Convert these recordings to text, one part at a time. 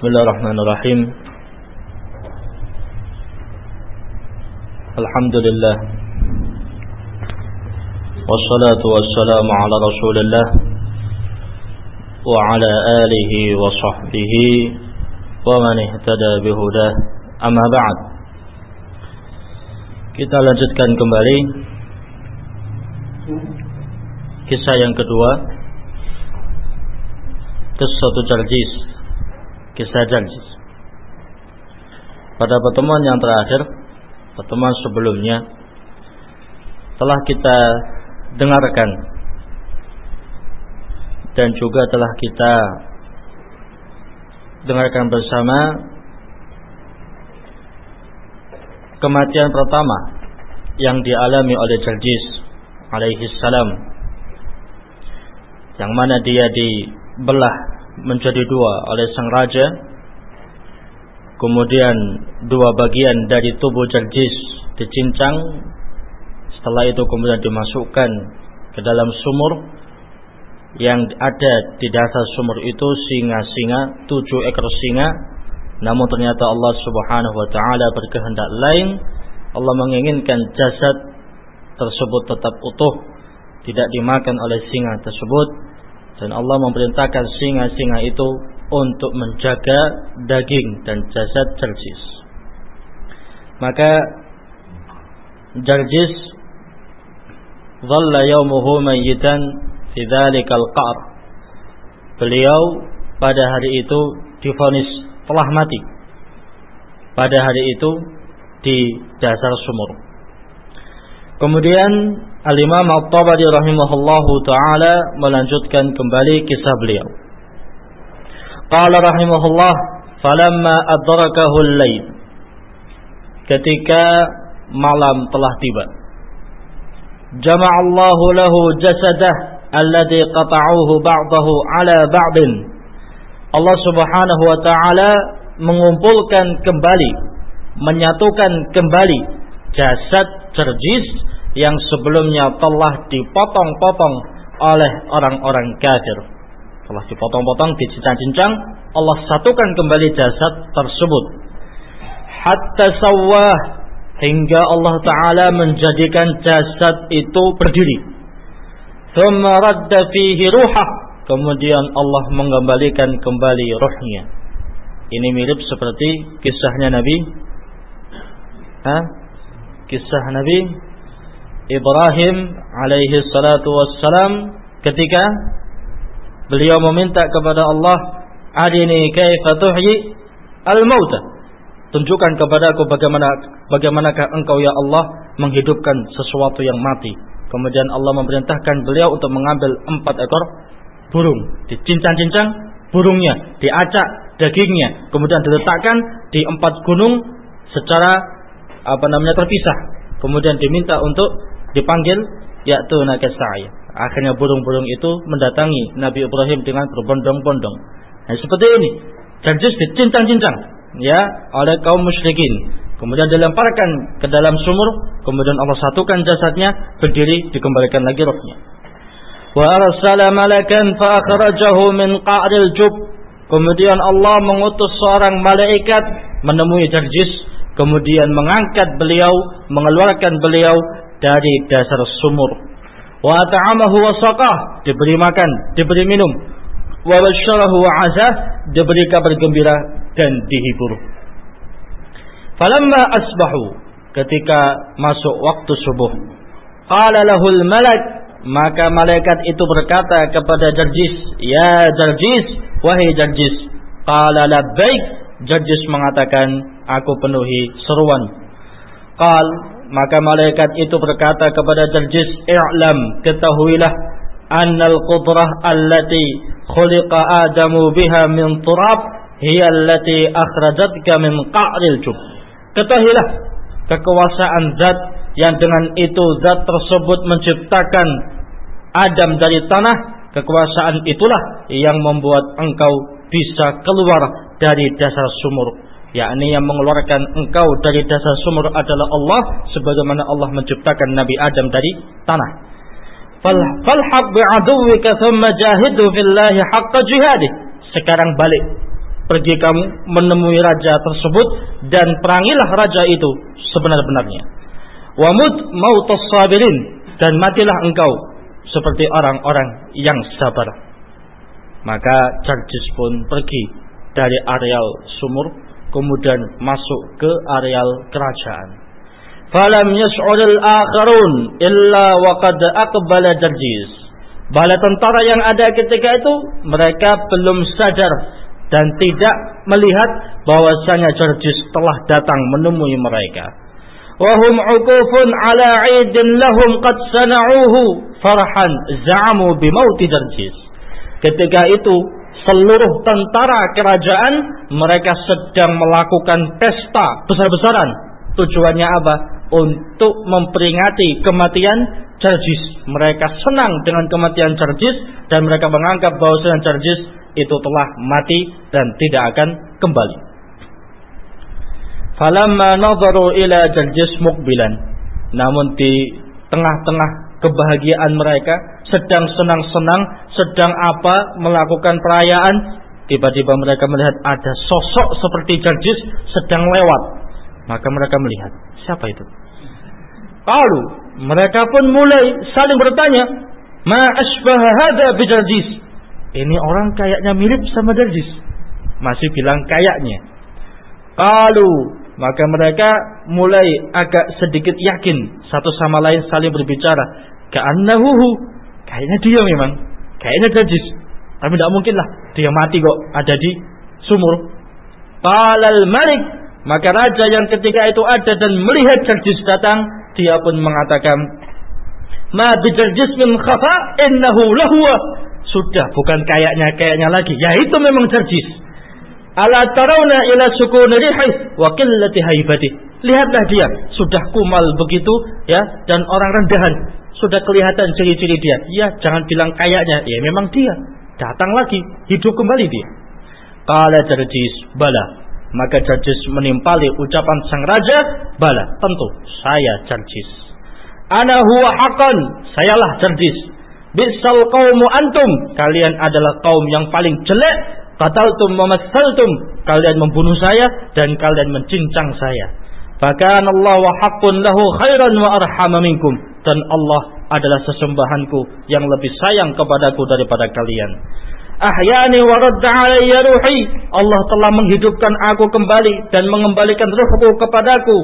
بسم الله الرحمن الرحيم. الحمد لله والصلاة والسلام على رسول الله وعلى آله وصحبه ومن اهتدى بهداه. أما بعد kita lanjutkan kembali kisah yang kedua kisah Jarjis kisah Jarjis pada pertemuan yang terakhir pertemuan sebelumnya telah kita dengarkan dan juga telah kita dengarkan bersama kematian pertama yang dialami oleh Jarjis alaihi salam yang mana dia dibelah menjadi dua oleh sang raja kemudian dua bagian dari tubuh Jarjis dicincang setelah itu kemudian dimasukkan ke dalam sumur yang ada di dasar sumur itu singa-singa tujuh ekor singa. Namun ternyata Allah subhanahu wa ta'ala berkehendak lain. Allah menginginkan jasad tersebut tetap utuh tidak dimakan oleh singa tersebut dan Allah memerintahkan singa-singa itu untuk menjaga daging dan jasad Jarjis. Maka Jarjis dhalla yaumuhu mayyitan fi qa'r. Beliau pada hari itu difonis telah mati. Pada hari itu di dasar sumur. Kemudian Al-Imam At-Tabari rahimahullahu taala melanjutkan kembali kisah beliau. Qala rahimahullah falamma adrakahu al-lail ketika malam telah tiba. Jama'allahu lahu jasadah alladhi qata'uhu ba'dahu ala ba'din. Allah Subhanahu wa taala mengumpulkan kembali menyatukan kembali jasad Jerjis yang sebelumnya telah dipotong-potong oleh orang-orang kafir telah dipotong-potong dicincang-cincang Allah satukan kembali jasad tersebut hatta sawah hingga Allah Ta'ala menjadikan jasad itu berdiri. Ruhah. Kemudian Allah mengembalikan kembali rohnya. Ini mirip seperti kisahnya Nabi. Hah? Kisah Nabi Ibrahim alaihi salatu wassalam ketika beliau meminta kepada Allah, "Arini kaifa tuhyi al-mauta." Tunjukkan kepadaku bagaimana bagaimanakah engkau ya Allah menghidupkan sesuatu yang mati. Kemudian Allah memerintahkan beliau untuk mengambil empat ekor burung, dicincang-cincang burungnya, diacak dagingnya, kemudian diletakkan di empat gunung secara apa namanya terpisah. Kemudian diminta untuk dipanggil yaitu nakasai. Akhirnya burung-burung itu mendatangi Nabi Ibrahim dengan berbondong-bondong. Nah, seperti ini. Janjus dicincang-cincang ya oleh kaum musyrikin. Kemudian dilemparkan ke dalam sumur, kemudian Allah satukan jasadnya, berdiri, dikembalikan lagi rohnya. Wa arsala malakan fa akhrajahu min qa'ril jub. Kemudian Allah mengutus seorang malaikat menemui Jarjis, kemudian mengangkat beliau, mengeluarkan beliau dari dasar sumur. Wa ta'amahu wa saqah, diberi makan, diberi minum. Wa basyarahu wa azah, diberi kabar gembira dan dihibur. Falamma asbahu ketika masuk waktu subuh. Qala lahul malak maka malaikat itu berkata kepada Jarjis, "Ya Jarjis, wahai Jarjis." Qala labbaik. Jarjis mengatakan, "Aku penuhi seruan." Qal maka malaikat itu berkata kepada Jarjis, "I'lam, ketahuilah annal qudrah allati khuliqa Adamu biha min turab hiya allati akhrajatka min qa'ril jub. Ketahuilah kekuasaan zat yang dengan itu zat tersebut menciptakan Adam dari tanah, kekuasaan itulah yang membuat engkau bisa keluar dari dasar sumur. Yakni yang mengeluarkan engkau dari dasar sumur adalah Allah sebagaimana Allah menciptakan Nabi Adam dari tanah. Falhaq thumma jahidhu fillahi haqqa. Sekarang balik pergi kamu menemui raja tersebut dan perangilah raja itu sebenar-benarnya. Wamut mautas sabirin dan matilah engkau seperti orang-orang yang sabar. Maka Jarjis pun pergi dari areal sumur kemudian masuk ke areal kerajaan. Falam yas'urul akharun illa waqad aqbala Jarjis. Bala tentara yang ada ketika itu mereka belum sadar dan tidak melihat bahwasanya Jarjis telah datang menemui mereka. Wahum uqufun ala idin lahum qad sana'uhu farhan za'amu bimauti Jarjis. Ketika itu seluruh tentara kerajaan mereka sedang melakukan pesta besar-besaran. Tujuannya apa? Untuk memperingati kematian Jarjis. Mereka senang dengan kematian Jarjis dan mereka menganggap bahwa Jarjis itu telah mati dan tidak akan kembali. Falamma nadharu ila Jarjis mukbilan. Namun di tengah-tengah kebahagiaan mereka, sedang senang-senang, sedang apa melakukan perayaan, tiba-tiba mereka melihat ada sosok seperti Jarjis sedang lewat. Maka mereka melihat, siapa itu? Lalu mereka pun mulai saling bertanya, "Ma asbah hadza Jarjis?" Ini orang kayaknya mirip sama Jarjis. Masih bilang kayaknya. Kalau maka mereka mulai agak sedikit yakin satu sama lain saling berbicara Ka'annahu kayaknya dia memang kayaknya najis. Tapi tidak mungkin lah dia mati kok ada di sumur. Qalal malik maka raja yang ketika itu ada dan melihat Jarjis datang, dia pun mengatakan, "Ma bijarjis min khafa innahu lahuwa." Sudah bukan kayaknya kayaknya lagi. Ya itu memang Jarjis. Ala tarawna ila sukun rihi wa qillati haibati. Lihatlah dia, sudah kumal begitu ya dan orang rendahan sudah kelihatan ciri-ciri dia. Ya, jangan bilang kayaknya. Ya, memang dia. Datang lagi, hidup kembali dia. Kala Jarjis, bala. Maka Jarjis menimpali ucapan sang raja, bala. Tentu, saya Jarjis. Ana huwa haqqan, sayalah Jarjis. Bisal qaumu antum, kalian adalah kaum yang paling jelek. Qataltum mamassaltum, kalian membunuh saya dan kalian mencincang saya. Bahkan Allah wa haqqun lahu khairan wa arhama minkum dan Allah adalah sesembahanku yang lebih sayang kepadaku daripada kalian. Ahyani wa radda alayya ruhi. Allah telah menghidupkan aku kembali dan mengembalikan ruhku kepadaku.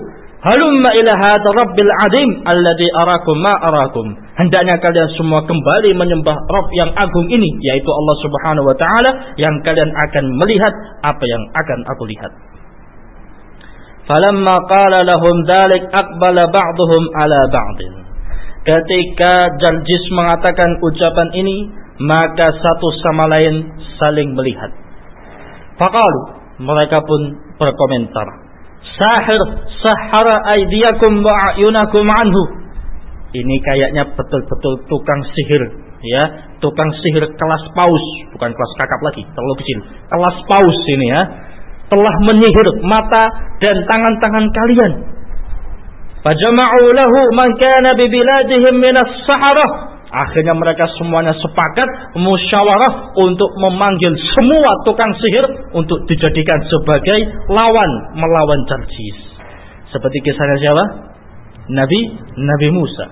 Halumma ila hadha rabbil adim alladhi arakum ma arakum. Hendaknya kalian semua kembali menyembah Rabb yang agung ini yaitu Allah Subhanahu wa taala yang kalian akan melihat apa yang akan aku lihat. Falamma qala lahum dhalik aqbala ba'duhum ala ba'din. Ketika Jarjis mengatakan ucapan ini, maka satu sama lain saling melihat. Fakalu, mereka pun berkomentar. Sahir, sahara aidiakum wa ayunakum anhu. Ini kayaknya betul-betul tukang sihir, ya, tukang sihir kelas paus, bukan kelas kakap lagi, terlalu kecil. Kelas paus ini ya, telah menyihir mata dan tangan-tangan kalian Fajama'u lahu man kana bi biladihim minas saharah. Akhirnya mereka semuanya sepakat musyawarah untuk memanggil semua tukang sihir untuk dijadikan sebagai lawan melawan Jarjis. Seperti kisahnya siapa? Nabi Nabi Musa.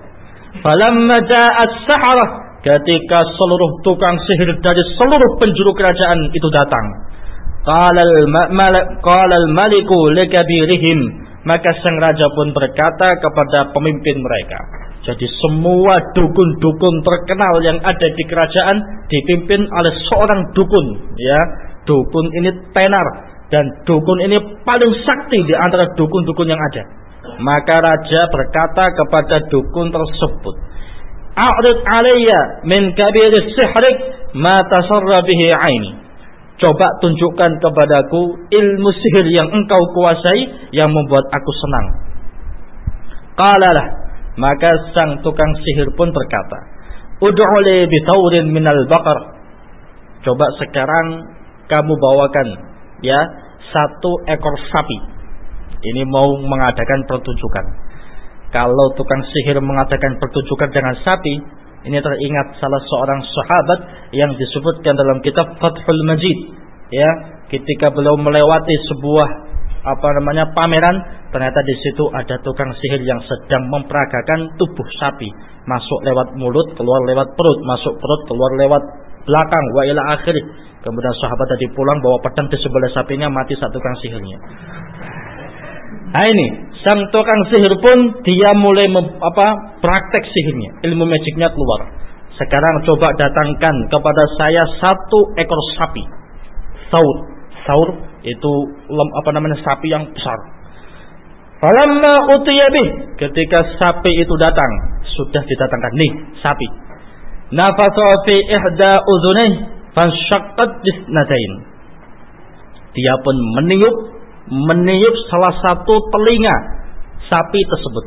Falamma ja'at saharah ketika seluruh tukang sihir dari seluruh penjuru kerajaan itu datang. Qala al-maliku likabirihim maka sang raja pun berkata kepada pemimpin mereka. Jadi semua dukun-dukun terkenal yang ada di kerajaan dipimpin oleh seorang dukun, ya. Dukun ini tenar dan dukun ini paling sakti di antara dukun-dukun yang ada. Maka raja berkata kepada dukun tersebut, "A'rid alayya min kabir sihrik ma tasarra bihi 'aini." Coba tunjukkan kepadaku ilmu sihir yang engkau kuasai yang membuat aku senang. Qalalah, maka sang tukang sihir pun berkata, Ud'uli bitaurin minal bakar. Coba sekarang kamu bawakan ya satu ekor sapi. Ini mau mengadakan pertunjukan. Kalau tukang sihir mengadakan pertunjukan dengan sapi, ini teringat salah seorang sahabat yang disebutkan dalam kitab Fathul Majid ya ketika beliau melewati sebuah apa namanya pameran ternyata di situ ada tukang sihir yang sedang memperagakan tubuh sapi. Masuk lewat mulut keluar lewat perut. Masuk perut keluar lewat belakang. Wa ila akhir kemudian sahabat tadi pulang bawa pedang di sebelah sapinya mati satu tukang sihirnya. Nah ini. Sang tukang sihir pun dia mulai mem, apa praktek sihirnya. Ilmu magicnya keluar. Sekarang coba datangkan kepada saya satu ekor sapi. Saur. Saur itu lem, apa namanya sapi yang besar. Falamma utiyabih ketika sapi itu datang sudah didatangkan nih sapi. Nafatha fi ihda udhunai fanshaqqat bisnatain. Dia pun meniup meniup salah satu telinga sapi tersebut.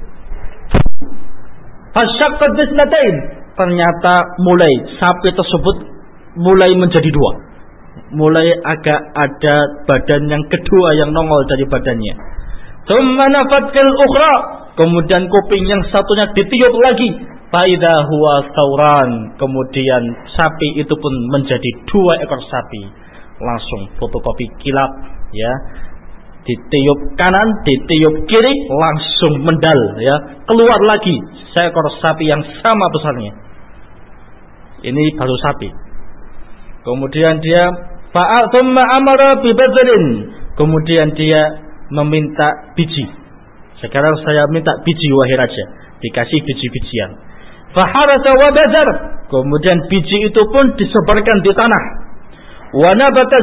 Fanshaqqat bisnatain. Ternyata mulai sapi tersebut mulai menjadi dua mulai agak ada badan yang kedua yang nongol dari badannya. ukhra. Kemudian kuping yang satunya ditiup lagi. Faida huwa sauran. Kemudian sapi itu pun menjadi dua ekor sapi. Langsung fotokopi kilap ya. Ditiup kanan, ditiup kiri, langsung mendal ya. Keluar lagi seekor sapi yang sama besarnya. Ini baru sapi. Kemudian dia Fa'atumma amara bibadrin. Kemudian dia meminta biji. Sekarang saya minta biji wahai raja. Dikasih biji-bijian. Faharasa wa bazar. Kemudian biji itu pun disebarkan di tanah. Wa nabata.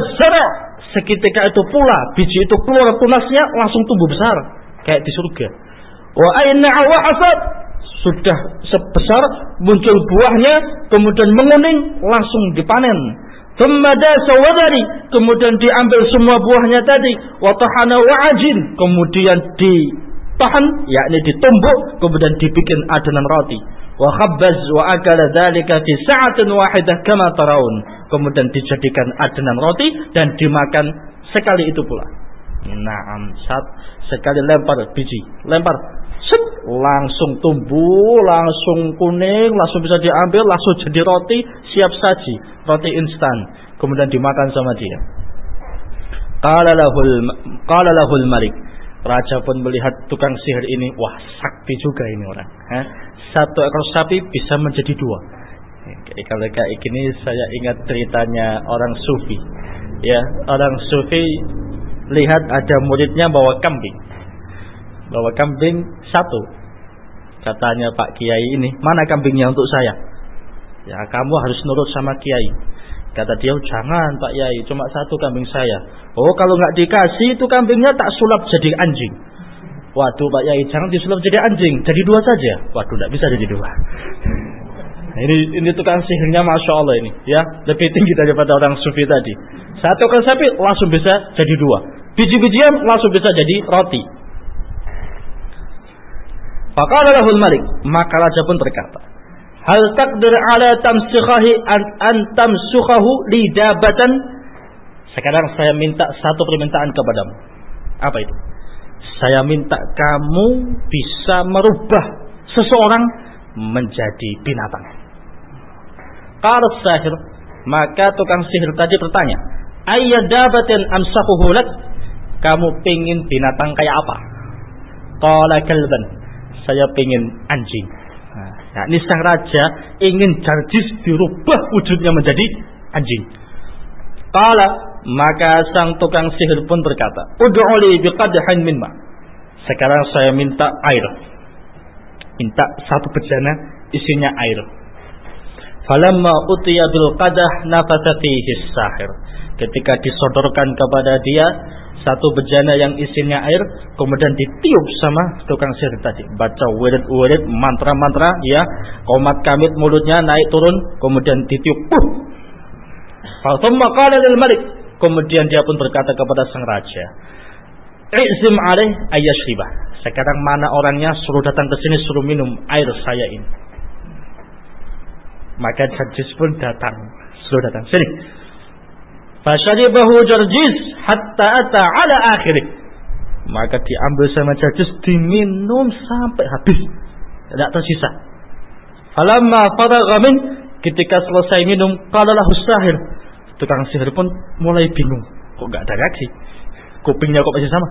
Seketika itu pula biji itu keluar tunasnya langsung tumbuh besar kayak di surga. Wa aina wa asad. Sudah sebesar muncul buahnya kemudian menguning langsung dipanen wadari. Kemudian diambil semua buahnya tadi. Watahana wa'ajin. Kemudian ditahan. yakni ditumbuk. Kemudian dibikin adonan roti. Wa khabbaz wa akala dhalika fi sa'atin wahidah kama taraun. Kemudian dijadikan adonan roti. Dan dimakan sekali itu pula. Naam. Saat sekali lempar biji. Lempar. Set, langsung tumbuh, langsung kuning, langsung bisa diambil, langsung jadi roti, siap saji, roti instan, kemudian dimakan sama dia. Qala lahul qala lahul malik. Raja pun melihat tukang sihir ini, wah sakti juga ini orang. Eh? Satu ekor sapi bisa menjadi dua. Kalau kayak gini saya ingat ceritanya orang sufi. Ya, orang sufi lihat ada muridnya bawa kambing bawa kambing satu. Katanya Pak Kiai ini, mana kambingnya untuk saya? Ya kamu harus nurut sama Kiai. Kata dia, jangan Pak Kiai, cuma satu kambing saya. Oh kalau nggak dikasih itu kambingnya tak sulap jadi anjing. Waduh Pak Kiai, jangan disulap jadi anjing, jadi dua saja. Waduh, nggak bisa jadi dua. Nah, ini ini tukang sihirnya masya Allah ini, ya lebih tinggi daripada orang sufi tadi. Satu kan sapi langsung bisa jadi dua. Biji-bijian langsung bisa jadi roti. Faqala lahul malik, maka raja pun berkata, Hal takdir ala tamsikhahi an, an tamsukhahu lidabatan. Sekarang saya minta satu permintaan kepadamu. Apa itu? Saya minta kamu bisa merubah seseorang menjadi binatang. Kalau sahir, maka tukang sihir tadi bertanya, Ayyadabatin amsakuhu lak? Kamu pingin binatang kayak apa? Qala kalban saya pengen anjing. Nah, ini sang raja ingin Jarjis dirubah wujudnya menjadi anjing. Kala maka sang tukang sihir pun berkata, "Ud'uli biqadhin min ma." Sekarang saya minta air. Minta satu bejana isinya air. Falamma utiya bil qadah nafatha fihi sahir. Ketika disodorkan kepada dia satu bejana yang isinya air kemudian ditiup sama tukang sihir tadi. Baca wirid-wirid mantra-mantra ya. Komat kamit mulutnya naik turun kemudian ditiup Fathumma qala malik kemudian dia pun berkata kepada sang raja Izim alaih ayashribah sekarang mana orangnya suruh datang ke sini suruh minum air saya ini maka Jarjis pun datang suruh datang sini Fasyaribahu Jarjis hatta ata ala akhirih. Maka diambil sama Jarjis diminum sampai habis. Tidak tersisa. Falamma faragha min ketika selesai minum qala lahu sahir tukang sihir pun mulai bingung. Kok nggak ada reaksi? Kupingnya kok masih sama?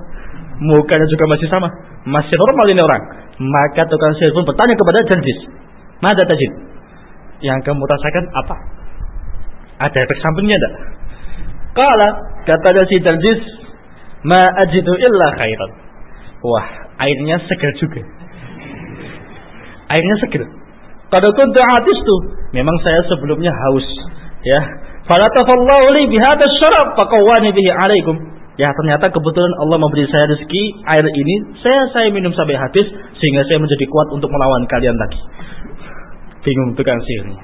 Mukanya juga masih sama? Masih normal ini orang. Maka tukang sihir pun bertanya kepada Jarjis. Mada tajid? Yang kamu rasakan apa? Ada efek sampingnya tidak? Kala kata si Jarjis, ma ajidu illa khairan. Wah, airnya segar juga. Airnya segar. Kalau kuntu atis tuh, memang saya sebelumnya haus, ya. Falatafallahu li bihadha syarab faqawwani bihi alaikum. Ya ternyata kebetulan Allah memberi saya rezeki air ini saya saya minum sampai habis sehingga saya menjadi kuat untuk melawan kalian lagi. Bingung tukang sihirnya.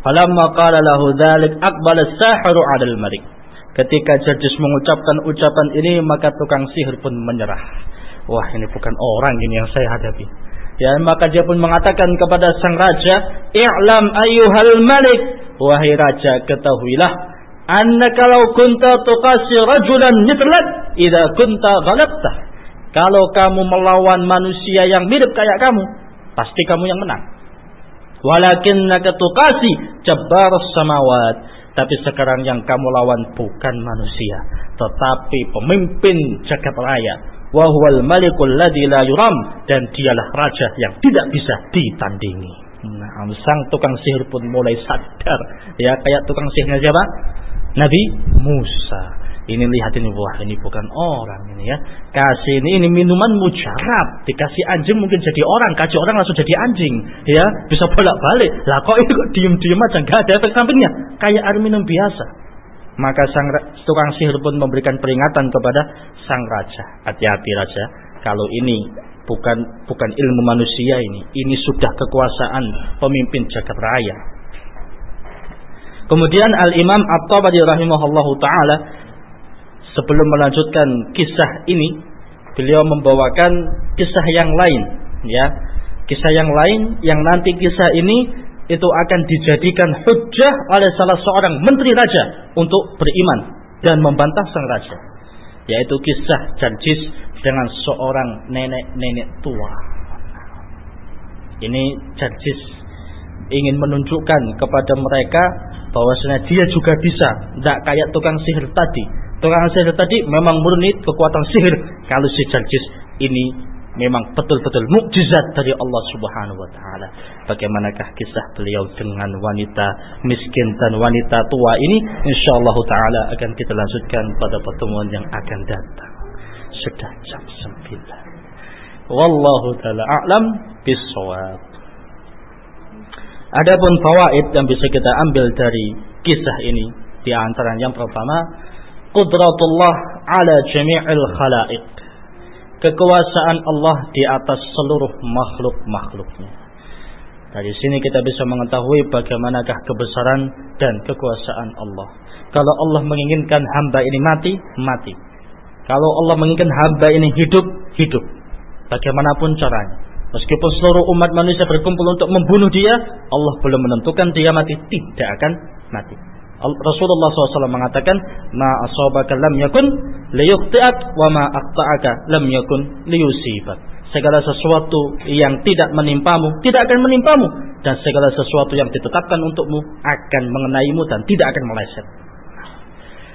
Falamma qala lahu dzalik aqbala as-sahiru 'ala al-malik. Ketika Jarjis mengucapkan ucapan ini maka tukang sihir pun menyerah. Wah ini bukan orang ini yang saya hadapi. Ya, maka dia pun mengatakan kepada sang raja, "I'lam ayyuhal malik, wahai raja, ketahuilah annaka law kunta tuqasi rajulan mithlak idza kunta ghalabta." Kalau kamu melawan manusia yang mirip kayak kamu, pasti kamu yang menang. Walakinnaka tuqasi jabbar samawat. Tapi sekarang yang kamu lawan bukan manusia, tetapi pemimpin jagat raya Wahwal malikul ladzi la yuram dan dialah raja yang tidak bisa ditandingi. Nah, sang tukang sihir pun mulai sadar. Ya, kayak tukang sihirnya siapa? Nabi Musa. Ini lihat ini wah ini bukan orang ini ya. Kasih ini ini minuman mujarab. Dikasih anjing mungkin jadi orang, kasih orang langsung jadi anjing. Ya, bisa bolak-balik. Lah kok ini kok diem-diem aja nggak ada efek sampingnya. Kayak air minum biasa. Maka sang tukang sihir pun memberikan peringatan kepada sang raja. Hati-hati raja, kalau ini bukan bukan ilmu manusia ini, ini sudah kekuasaan pemimpin jagat raya. Kemudian Al Imam At-Tabari rahimahullahu taala sebelum melanjutkan kisah ini, beliau membawakan kisah yang lain, ya. Kisah yang lain yang nanti kisah ini itu akan dijadikan hujah oleh salah seorang menteri raja untuk beriman dan membantah sang raja yaitu kisah Jarjis dengan seorang nenek-nenek tua ini Jarjis ingin menunjukkan kepada mereka bahwasanya dia juga bisa tidak kayak tukang sihir tadi tukang sihir tadi memang murni kekuatan sihir kalau si Jarjis ini memang betul-betul mukjizat dari Allah Subhanahu wa taala. Bagaimanakah kisah beliau dengan wanita miskin dan wanita tua ini? Insyaallah taala akan kita lanjutkan pada pertemuan yang akan datang. Sudah jam 9. Wallahu taala a'lam bissawab. Adapun fawaid yang bisa kita ambil dari kisah ini di antara yang pertama, qudratullah ala jami'il khalaiq kekuasaan Allah di atas seluruh makhluk-makhluknya. Dari sini kita bisa mengetahui bagaimanakah kebesaran dan kekuasaan Allah. Kalau Allah menginginkan hamba ini mati, mati. Kalau Allah menginginkan hamba ini hidup, hidup. Bagaimanapun caranya. Meskipun seluruh umat manusia berkumpul untuk membunuh dia, Allah belum menentukan dia mati, tidak akan mati. Rasulullah SAW mengatakan, "Ma asabaka lam yakun liyuqti'ak wa ma aqta'aka lam yakun liyusibak." Segala sesuatu yang tidak menimpamu tidak akan menimpamu dan segala sesuatu yang ditetapkan untukmu akan mengenaimu dan tidak akan meleset.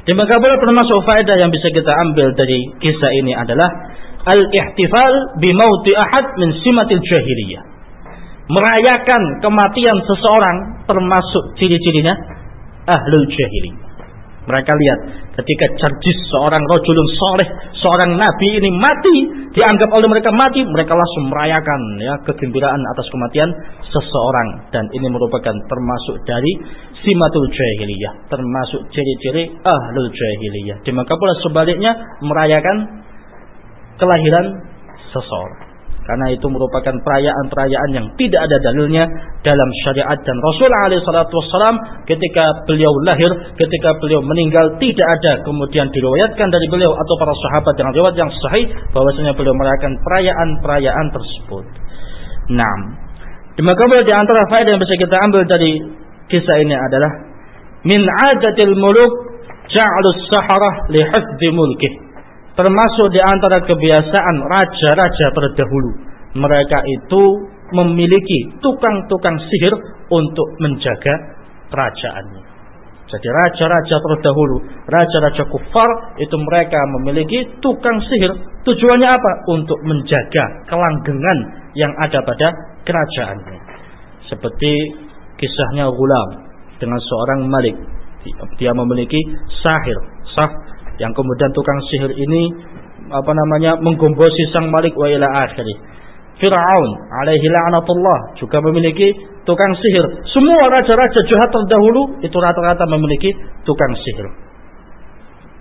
Demikian pula termasuk faedah yang bisa kita ambil dari kisah ini adalah al-ihtifal bi mauti ahad min simatil jahiliyah. Merayakan kematian seseorang termasuk ciri-cirinya ahlul jahili. Mereka lihat ketika Jarjis seorang rojulun soleh, seorang nabi ini mati, dianggap oleh mereka mati, mereka langsung merayakan ya kegembiraan atas kematian seseorang dan ini merupakan termasuk dari simatul jahiliyah, termasuk ciri-ciri ahlul jahiliyah. Di mana pula sebaliknya merayakan kelahiran seseorang. Karena itu merupakan perayaan-perayaan yang tidak ada dalilnya dalam syariat dan Rasul Wasallam ketika beliau lahir, ketika beliau meninggal tidak ada kemudian diriwayatkan dari beliau atau para sahabat dengan riwayat yang sahih bahwasanya beliau merayakan perayaan-perayaan tersebut. Nah, demikian di antara faedah yang bisa kita ambil dari kisah ini adalah min adatil muluk ja'alus saharah li mulkih termasuk di antara kebiasaan raja-raja terdahulu. Mereka itu memiliki tukang-tukang sihir untuk menjaga kerajaannya. Jadi raja-raja terdahulu, raja-raja kufar itu mereka memiliki tukang sihir. Tujuannya apa? Untuk menjaga kelanggengan yang ada pada kerajaannya. Seperti kisahnya Gulam dengan seorang malik. Dia memiliki sahir, sah yang kemudian tukang sihir ini apa namanya menggombosi sang malik wa ila akhirih. Fir'aun alaihi la'natullah juga memiliki tukang sihir. Semua raja-raja jahat terdahulu itu rata-rata memiliki tukang sihir.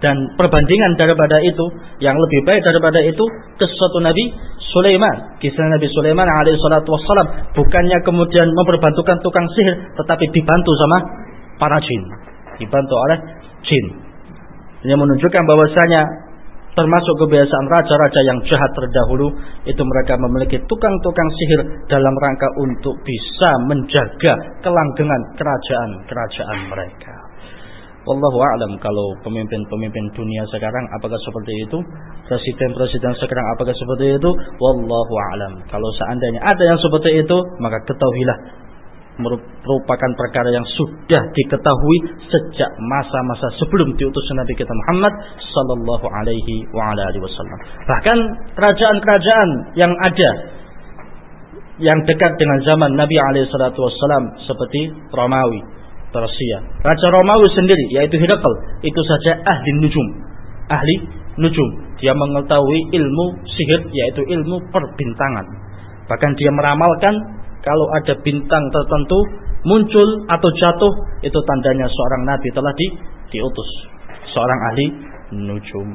Dan perbandingan daripada itu, yang lebih baik daripada itu, kisah Nabi Sulaiman. Kisah Nabi Sulaiman alaihi salatu wassalam. Bukannya kemudian memperbantukan tukang sihir, tetapi dibantu sama para jin. Dibantu oleh jin. Ini menunjukkan bahwasanya termasuk kebiasaan raja-raja yang jahat terdahulu itu mereka memiliki tukang-tukang sihir dalam rangka untuk bisa menjaga kelanggengan kerajaan-kerajaan mereka. Wallahu a'lam kalau pemimpin-pemimpin dunia sekarang apakah seperti itu? Presiden-presiden sekarang apakah seperti itu? Wallahu a'lam. Kalau seandainya ada yang seperti itu, maka ketahuilah merupakan perkara yang sudah diketahui sejak masa-masa sebelum diutus Nabi kita Muhammad sallallahu alaihi wa ala alihi wasallam. Bahkan kerajaan-kerajaan yang ada yang dekat dengan zaman Nabi alaihi salatu wasallam seperti Romawi, Persia. Raja Romawi sendiri yaitu Herakl itu saja ahli nujum. Ahli nujum. Dia mengetahui ilmu sihir yaitu ilmu perbintangan. Bahkan dia meramalkan kalau ada bintang tertentu muncul atau jatuh itu tandanya seorang nabi telah di, diutus. Seorang ahli nujum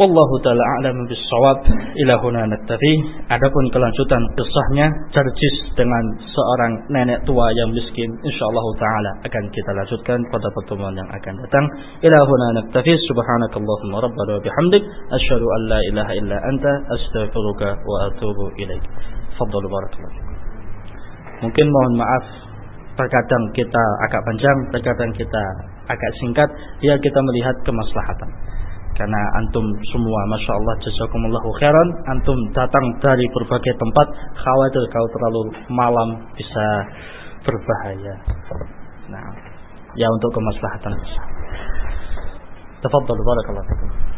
Wallahu taala a'lam bissawab. Ila huna. Adapun kelanjutan kisahnya Jarjis dengan seorang nenek tua yang miskin insyaallah taala akan kita lanjutkan pada pertemuan yang akan datang. Ila huna. Subhanakallahumma rabbana wa bihamdik asyhadu an la ilaha illa anta astaghfiruka wa atubu ilaik. Fadhal barakallahu. Mungkin mohon maaf terkadang kita agak panjang, terkadang kita agak singkat, biar kita melihat kemaslahatan karena antum semua Masya Allah jazakumullahu khairan. Antum datang dari berbagai tempat khawatir kalau terlalu malam bisa berbahaya. Nah ya untuk kemaslahatan. Tafadhal barakallahu